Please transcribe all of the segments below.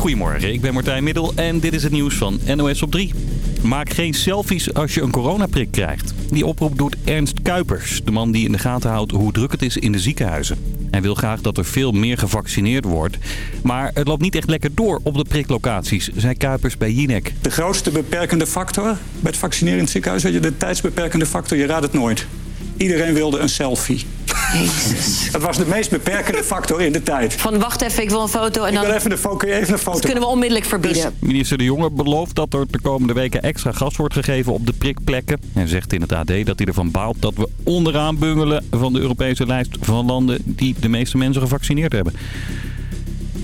Goedemorgen, ik ben Martijn Middel en dit is het nieuws van NOS op 3. Maak geen selfies als je een coronaprik krijgt. Die oproep doet Ernst Kuipers, de man die in de gaten houdt hoe druk het is in de ziekenhuizen. Hij wil graag dat er veel meer gevaccineerd wordt. Maar het loopt niet echt lekker door op de priklocaties, zei Kuipers bij Jinek. De grootste beperkende factor bij het vaccineren in het ziekenhuis... je de tijdsbeperkende factor, je raadt het nooit. Iedereen wilde een selfie. Jezus. Dat was de meest beperkende factor in de tijd. Van wacht even, ik wil een foto. En dan... Ik wil even een, foto, even een foto. Dat kunnen we onmiddellijk verbieden. Dus... Minister De Jonge belooft dat er de komende weken extra gas wordt gegeven op de prikplekken. En zegt in het AD dat hij ervan baalt dat we onderaan bungelen van de Europese lijst van landen die de meeste mensen gevaccineerd hebben.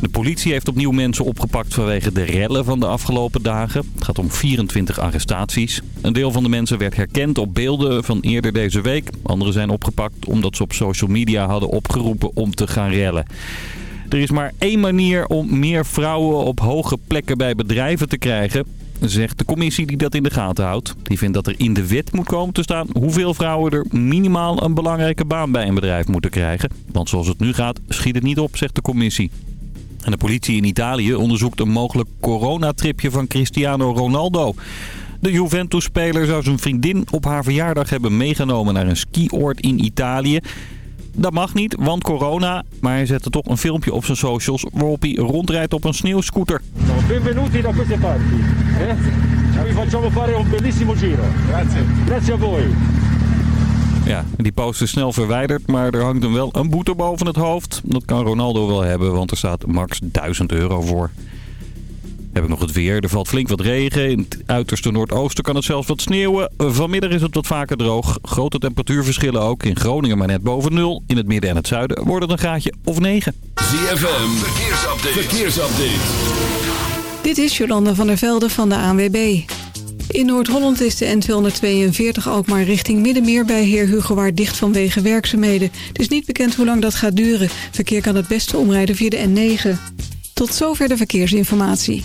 De politie heeft opnieuw mensen opgepakt vanwege de rellen van de afgelopen dagen. Het gaat om 24 arrestaties. Een deel van de mensen werd herkend op beelden van eerder deze week. Anderen zijn opgepakt omdat ze op social media hadden opgeroepen om te gaan rellen. Er is maar één manier om meer vrouwen op hoge plekken bij bedrijven te krijgen zegt de commissie die dat in de gaten houdt. Die vindt dat er in de wet moet komen te staan hoeveel vrouwen er minimaal een belangrijke baan bij een bedrijf moeten krijgen. Want zoals het nu gaat, schiet het niet op, zegt de commissie. En de politie in Italië onderzoekt een mogelijk coronatripje van Cristiano Ronaldo. De Juventus-speler zou zijn vriendin op haar verjaardag hebben meegenomen naar een skioord in Italië. Dat mag niet, want corona. Maar hij zette toch een filmpje op zijn socials waarop hij rondrijdt op een sneeuwscooter. Benvenuti da queste parti. Eh? Vi facciamo fare un bellissimo giro. Grazie. Grazie a voi. Ja, die post is snel verwijderd, maar er hangt hem wel een boete boven het hoofd. Dat kan Ronaldo wel hebben, want er staat max 1000 euro voor. Heb ik nog het weer. Er valt flink wat regen. In het uiterste noordoosten kan het zelfs wat sneeuwen. Vanmiddag is het wat vaker droog. Grote temperatuurverschillen ook. In Groningen maar net boven nul. In het midden en het zuiden wordt het een graadje of 9. ZFM, verkeersupdate. verkeersupdate. Dit is Jolanda van der Velde van de ANWB. In Noord-Holland is de N242 ook maar richting Middenmeer bij Heer Hugowaard dicht vanwege werkzaamheden. Het is niet bekend hoe lang dat gaat duren. Verkeer kan het beste omrijden via de N9. Tot zover de verkeersinformatie.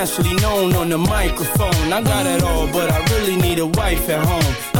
Internationally known on the microphone. I got it all, but I really need a wife at home.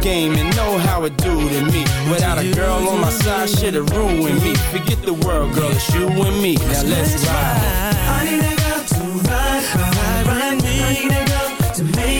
game and know how it do to me. Without a girl on my side, shit'll ruin me. Forget the world, girl, it's you and me. Now let's ride. I need a girl to ride, ride, ride me. I need a girl to make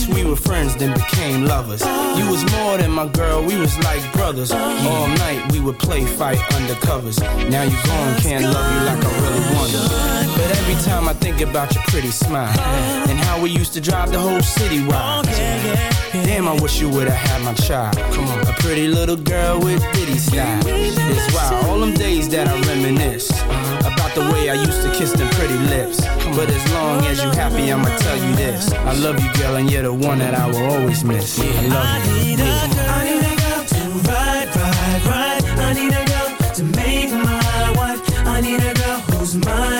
First we were friends, then became lovers. You was more than my girl, we was like brothers. All night we would play fight under covers. Now you gone, can't love you like I really wonder. But every time I think about your pretty smile and how we used to drive the whole city wild. Damn, I wish you would've had my child. Come on, a pretty little girl with ditty style. It's wild, all them days that I reminisce about the way I used to kiss them pretty lips. But as long as you happy, I'ma tell you this: I love you, girl, and you're the one that I will always miss. Yeah, I love you. I need a girl to ride, ride, ride. I need a girl to make my wife. I need a girl who's mine.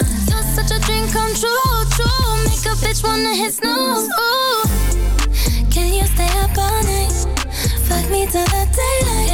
a dream come true, true. Make a bitch wanna hit snooze. Ooh. Can you stay up all night? Fuck me till the daylight.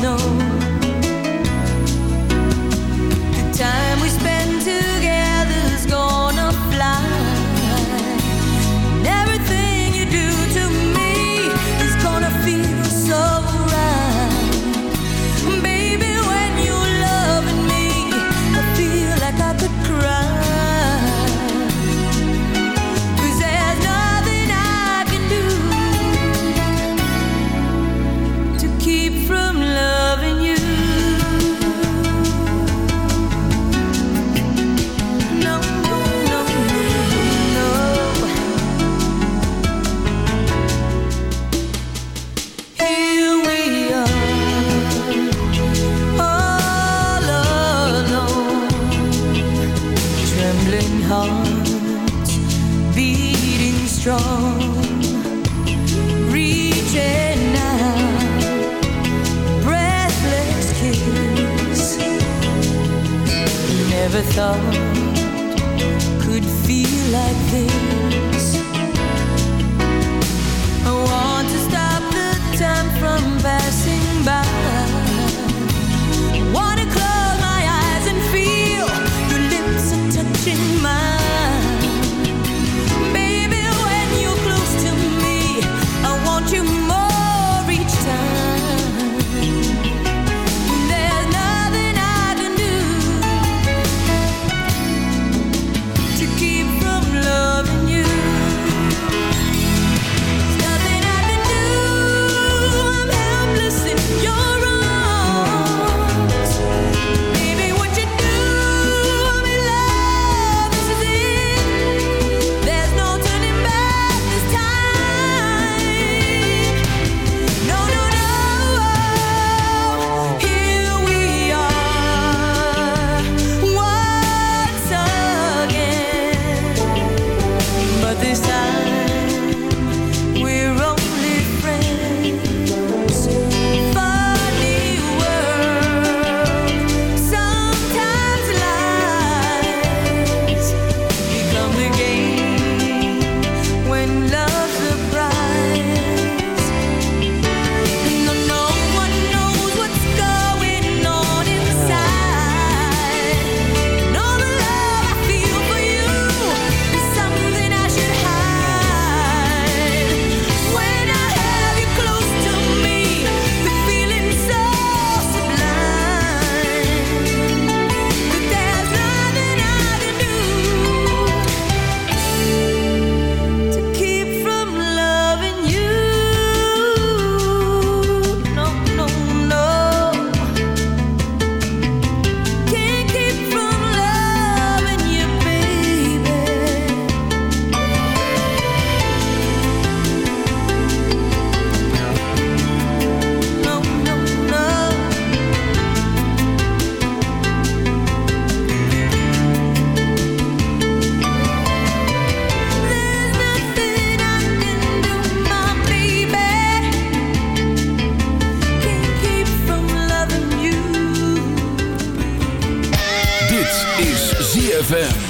know.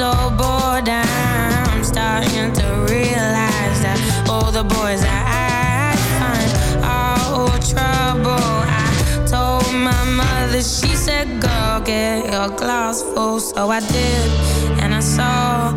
so bored I'm starting to realize that all the boys I find are all trouble. I told my mother, she said, go get your glass full. So I did, and I saw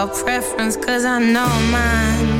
your preference, cause I know mine.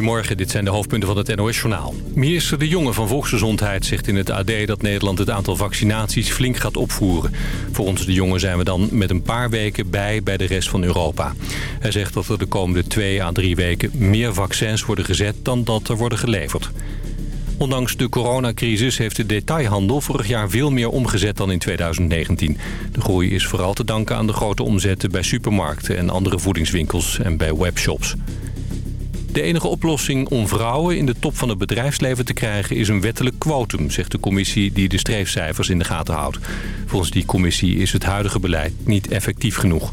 Goedemorgen, dit zijn de hoofdpunten van het NOS-journaal. Minister De Jonge van Volksgezondheid zegt in het AD dat Nederland het aantal vaccinaties flink gaat opvoeren. Volgens De Jonge zijn we dan met een paar weken bij bij de rest van Europa. Hij zegt dat er de komende twee à drie weken meer vaccins worden gezet dan dat er worden geleverd. Ondanks de coronacrisis heeft de detailhandel vorig jaar veel meer omgezet dan in 2019. De groei is vooral te danken aan de grote omzetten bij supermarkten en andere voedingswinkels en bij webshops. De enige oplossing om vrouwen in de top van het bedrijfsleven te krijgen is een wettelijk quotum, zegt de commissie die de streefcijfers in de gaten houdt. Volgens die commissie is het huidige beleid niet effectief genoeg.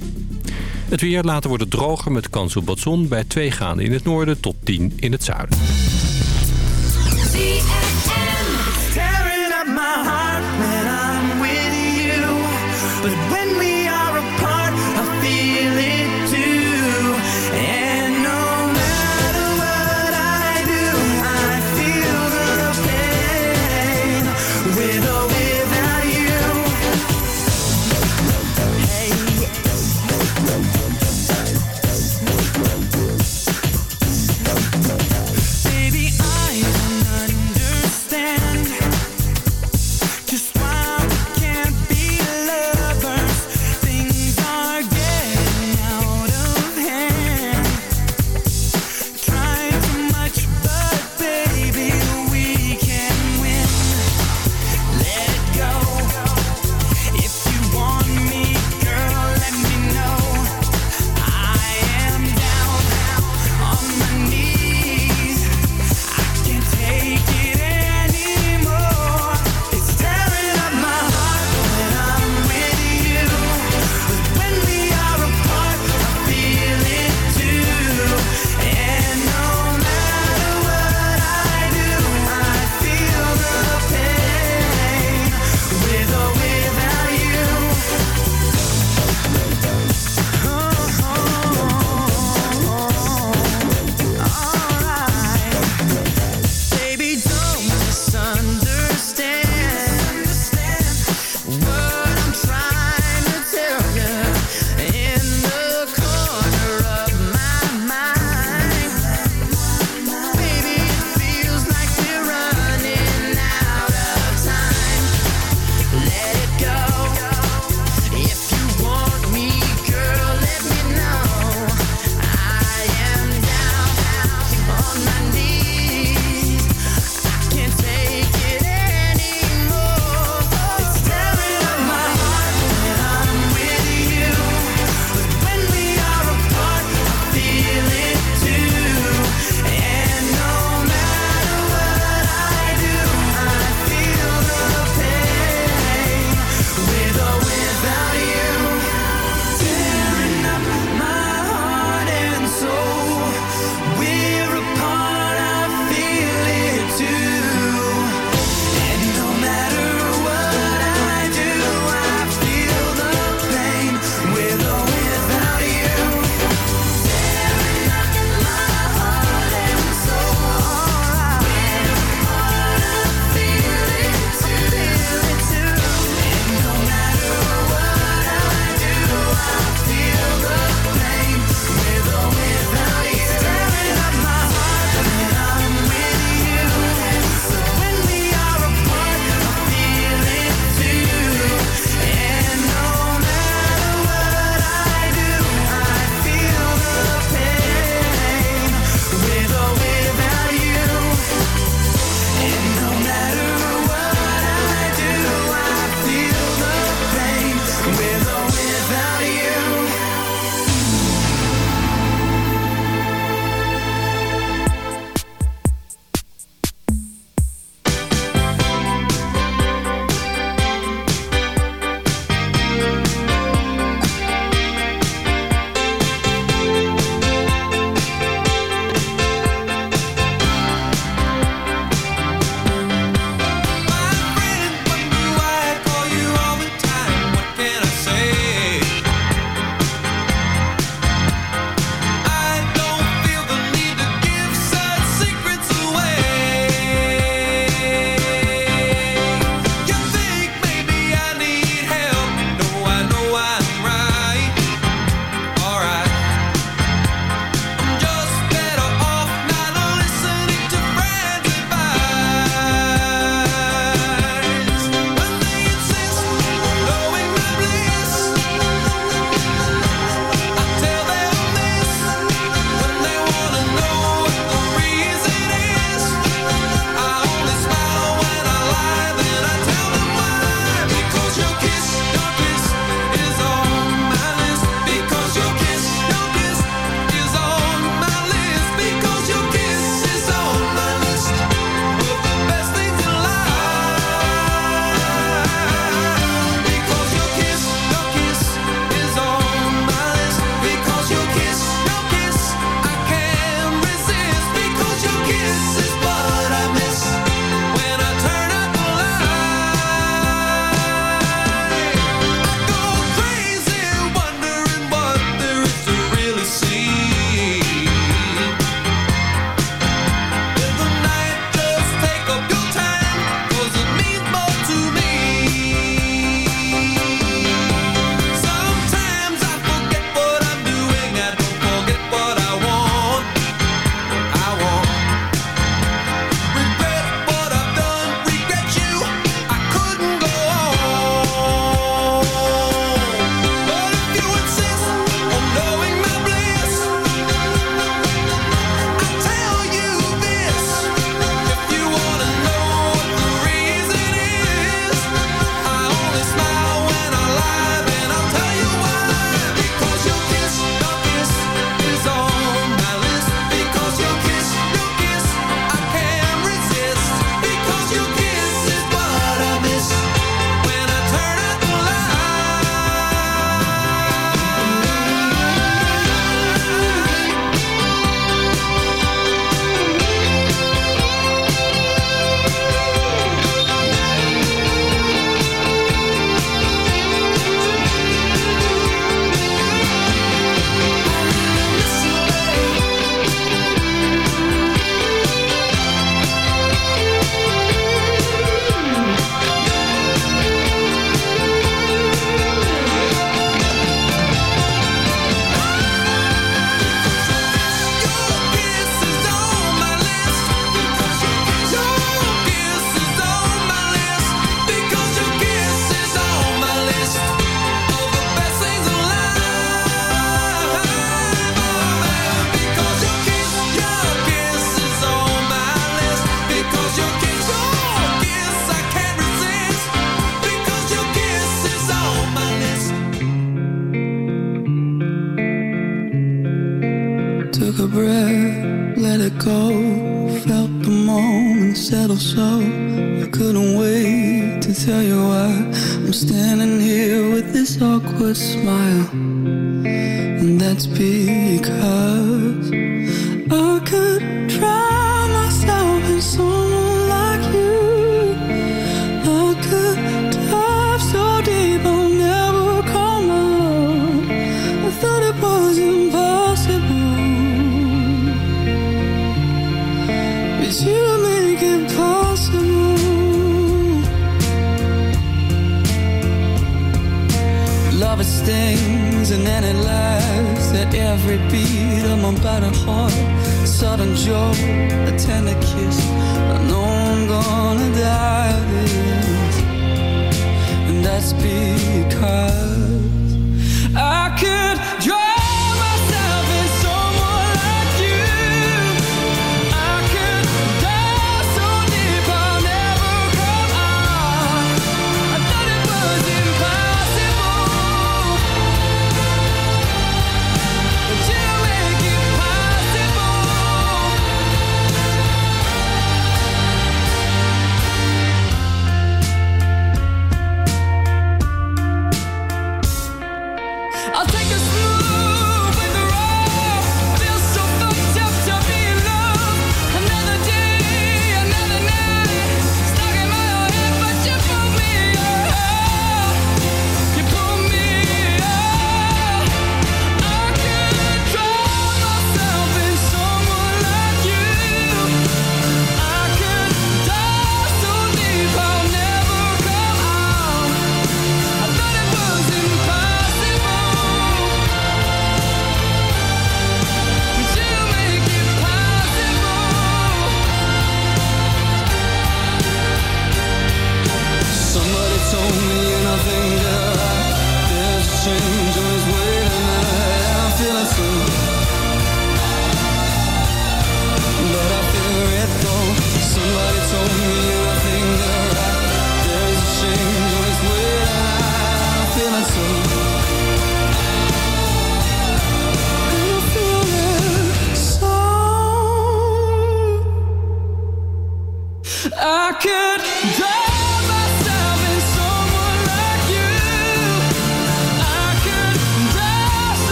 Het weer later wordt het droger met kans op wat bij 2 graden in het noorden tot 10 in het zuiden.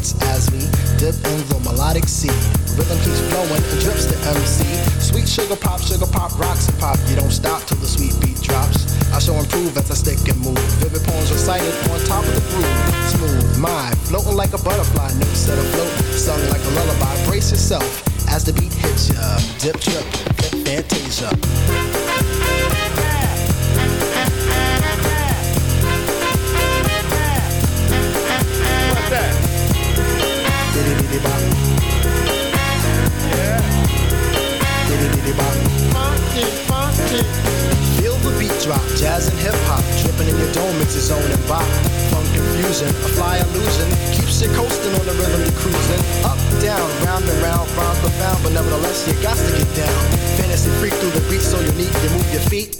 As we dip in the melodic sea. Rhythm keeps flowing and drips the MC. Sweet sugar pop, sugar pop, rocks and pop. You don't stop till the sweet beat drops. I shall improve as I stick and move. Vivid poems recited on top of the groove. Smooth, my floating like a butterfly, notes set afloat, sung like a lullaby. Brace yourself as the beat hits ya. Dip, trip, fantasia. Feel the beat drop, jazz and hip hop, dripping in your dome, it's a zone and bop. Funk confusion, a fly illusion, keeps you coasting on the rhythm you cruising. Up, down, round and round, rhymes profound, but nevertheless you got to get down. Fantasy freak through the beat, so unique, you move your feet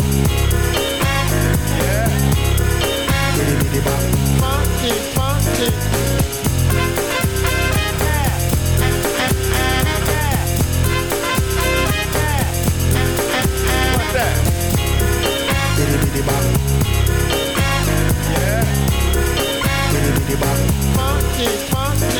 Funky, funky.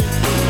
Funky.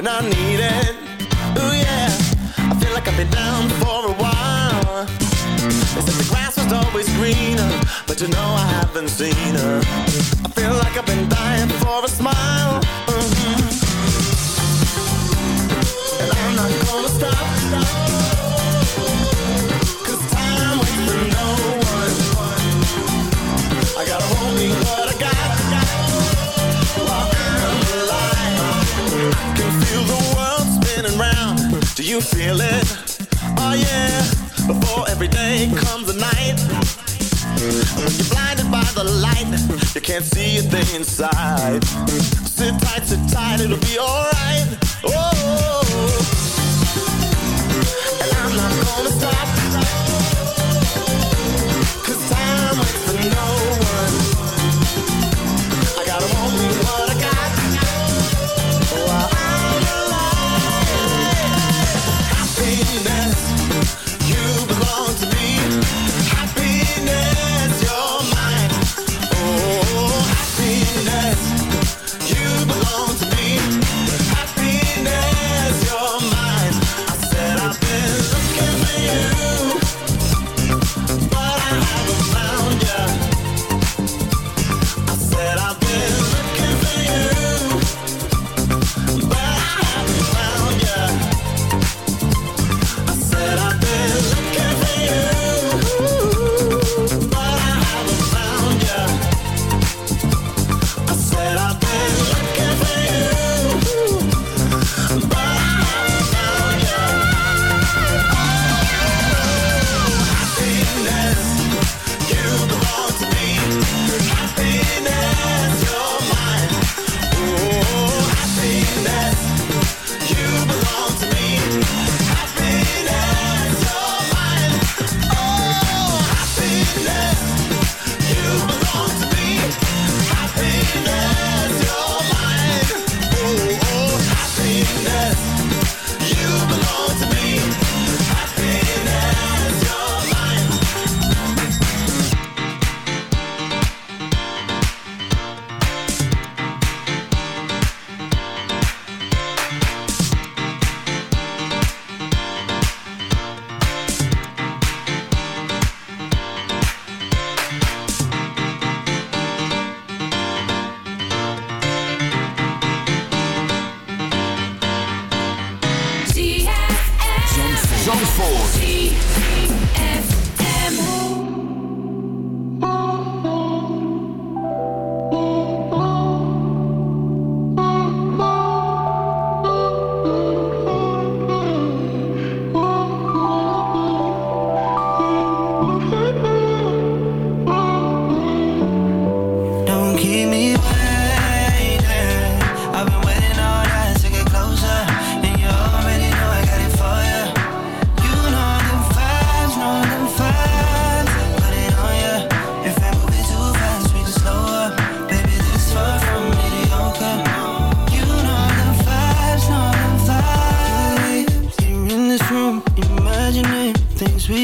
And I need it. Ooh yeah, I feel like I've been down for a while. They said the grass was always greener, but you know I haven't seen her. I feel like I've been dying for a smile. Mhm. And I'm not gonna stop. 'Cause you feel it? Oh yeah. Before every day comes a night. When you're blinded by the light, you can't see a thing inside. Sit tight, sit tight, it'll be alright. Oh, and I'm not gonna stop.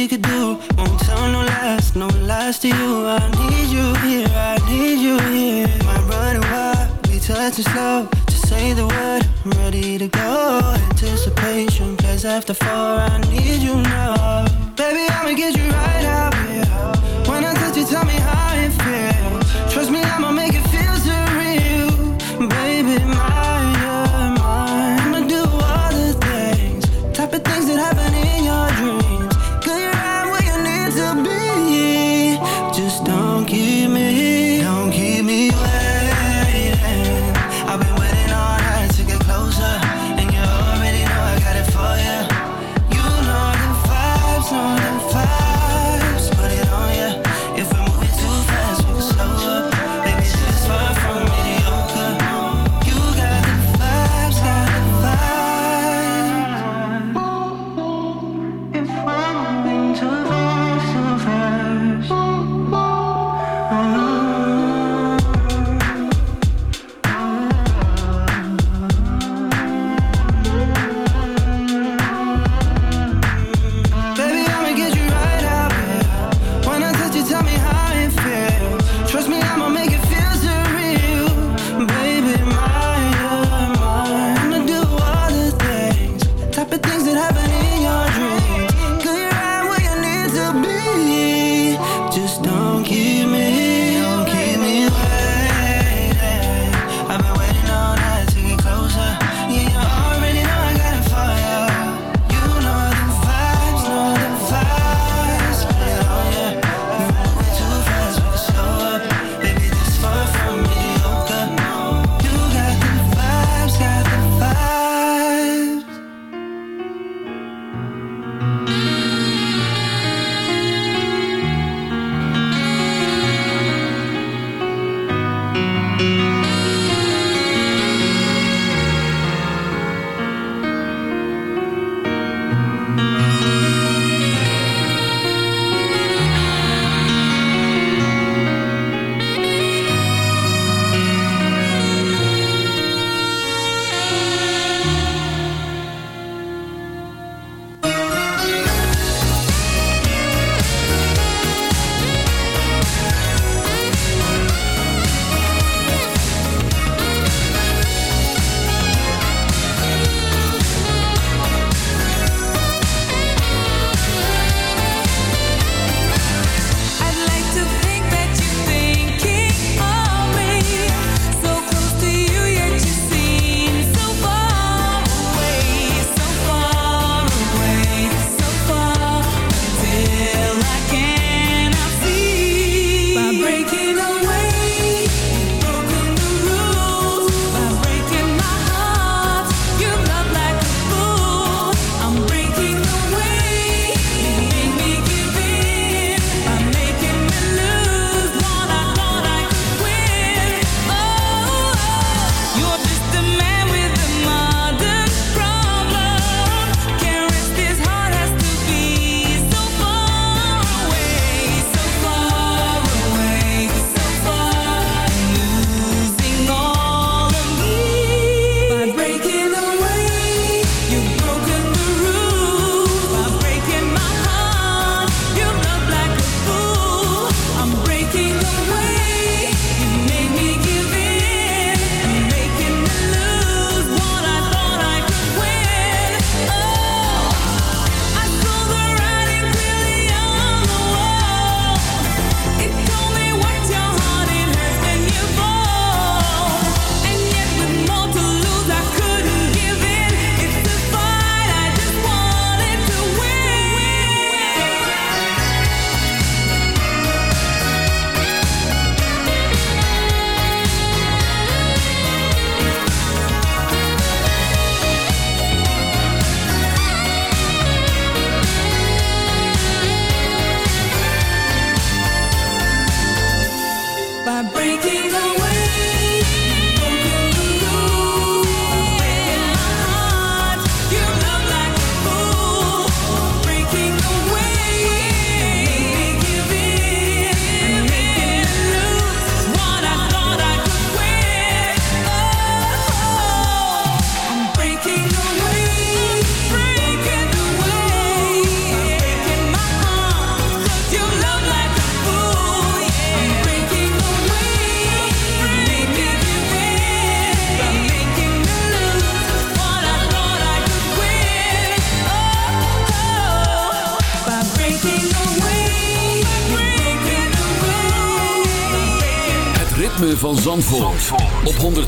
we could do. Won't tell no lies, no lies to you. I need you here, I need you here. My brother, why we touching slow? To say the word, I'm ready to go. Anticipation, plays after four I need you now.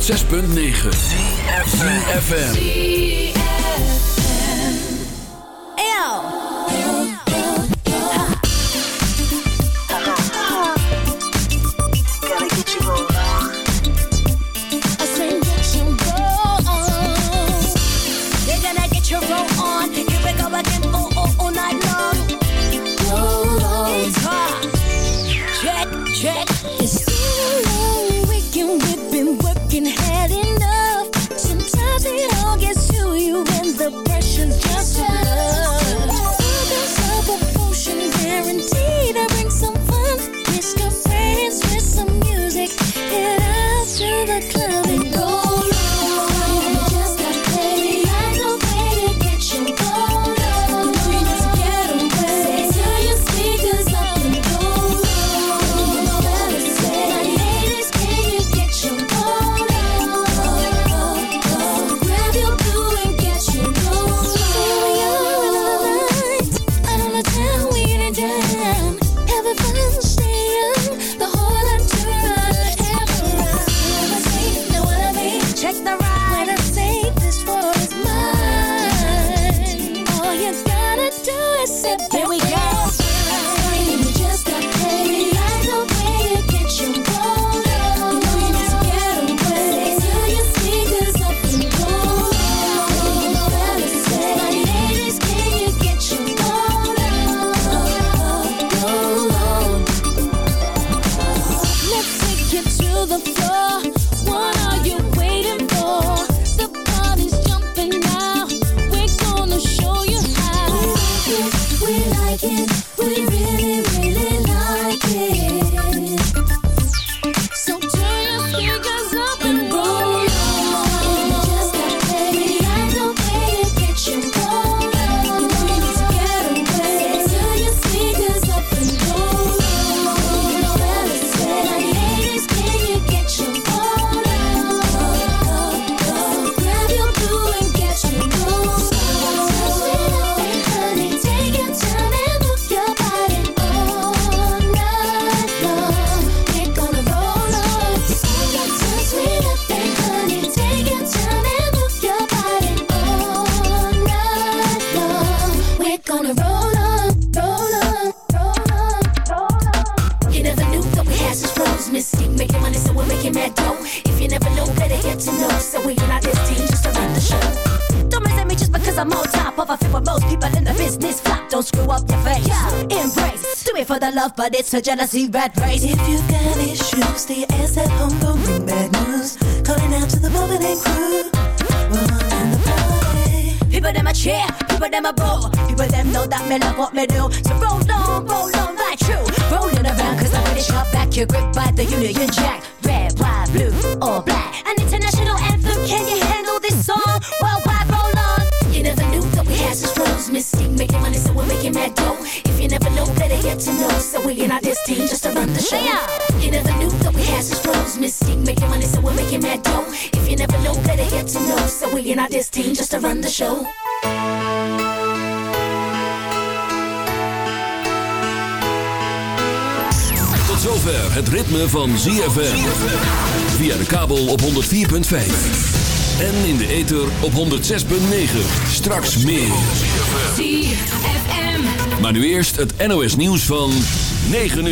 6.9 it's a jealousy rat race. If you got issues, stay your ass at home, don't bad news. Calling out to the moment and crew. Rolling in the party. People them a cheer, people them a boo. People them know that me love what me do. So roll on, roll on, like true. Rolling around, cause I'm pretty sharp back. You're by the Union Jack in our this team just to run the show. Yeah. It isn't that we hash his flows. Mystique making money, so we're making mad dough. If you never know, better get to know. So we in our this team just to run the show. Tot zover het ritme van ZFM. Via de kabel op 104.5. En in de ether op 106.9. Straks meer. Maar nu eerst het NOS nieuws van... 9 uur.